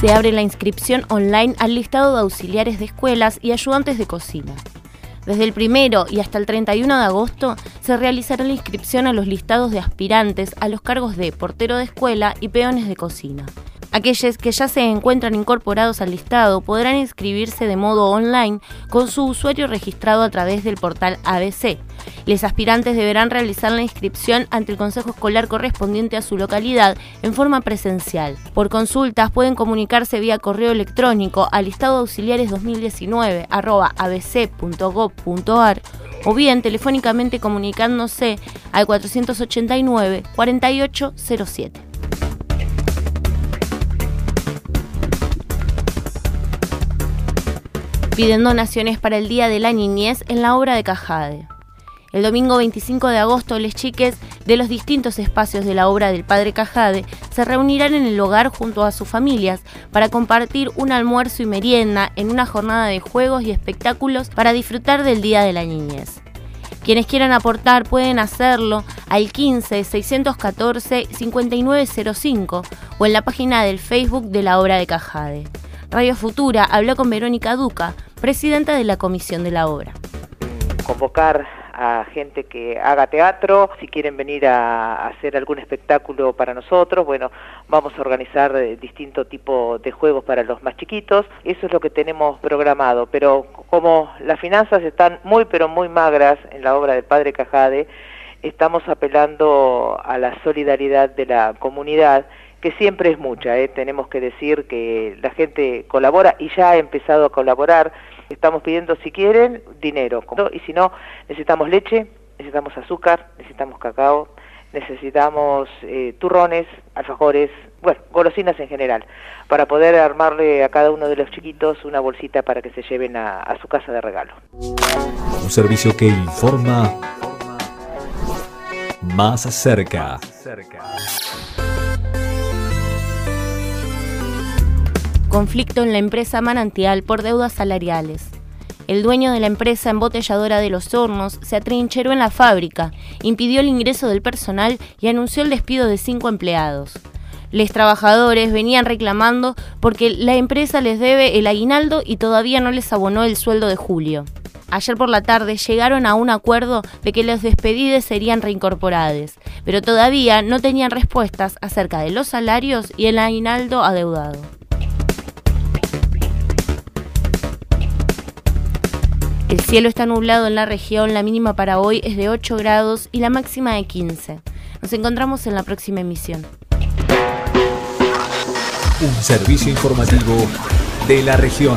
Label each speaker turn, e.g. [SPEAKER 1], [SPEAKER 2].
[SPEAKER 1] Se abre la inscripción online al listado de auxiliares de escuelas y ayudantes de cocina. Desde el primero y hasta el 31 de agosto se realizará la inscripción a los listados de aspirantes a los cargos de portero de escuela y peones de cocina. Aquellos que ya se encuentran incorporados al listado podrán inscribirse de modo online con su usuario registrado a través del portal ABC. Los aspirantes deberán realizar la inscripción ante el Consejo Escolar correspondiente a su localidad en forma presencial. Por consultas pueden comunicarse vía correo electrónico al listado auxiliares 2019 abc.gov.ar o bien telefónicamente comunicándose al 489 4807. Piden donaciones para el Día de la Niñez en la obra de Cajade. El domingo 25 de agosto, les chiques de los distintos espacios de la obra del padre Cajade se reunirán en el hogar junto a sus familias para compartir un almuerzo y merienda en una jornada de juegos y espectáculos para disfrutar del Día de la Niñez. Quienes quieran aportar pueden hacerlo al 15 614 5905 o en la página del Facebook de la obra de Cajade. Radio Futura habló con Verónica Duca, presidenta de la comisión de la obra.
[SPEAKER 2] Convocar a gente que haga teatro, si quieren venir a, hacer algún espectáculo para nosotros, bueno, vamos a organizar eh, distinto tipo de juegos para los más chiquitos, eso es lo que tenemos programado, pero como las finanzas están muy pero muy magras en la obra del Padre Cajade, estamos apelando a la solidaridad de la comunidad que siempre es mucha, ¿eh? tenemos que decir que la gente colabora y ya ha empezado a colaborar, estamos pidiendo si quieren dinero y si no necesitamos leche, necesitamos azúcar, necesitamos cacao, necesitamos eh, turrones, alfajores, bueno, golosinas en general, para poder armarle a cada uno de los chiquitos una bolsita para que se lleven a, a su casa de regalo.
[SPEAKER 3] Un servicio que informa más cerca.
[SPEAKER 1] Conflicto en la empresa Manantial por deudas salariales. El dueño de la empresa embotelladora de los hornos se atrincheró en la fábrica, impidió el ingreso del personal y anunció el despido de cinco empleados. Los trabajadores venían reclamando porque la empresa les debe el aguinaldo y todavía no les abonó el sueldo de julio. Ayer por la tarde llegaron a un acuerdo de que los despedidos serían reincorporados, pero todavía no tenían respuestas acerca de los salarios y el aguinaldo adeudado. El cielo está nublado en la región, la mínima para hoy es de 8 grados y la máxima de 15. Nos encontramos en la próxima emisión.
[SPEAKER 3] Un servicio informativo de la región.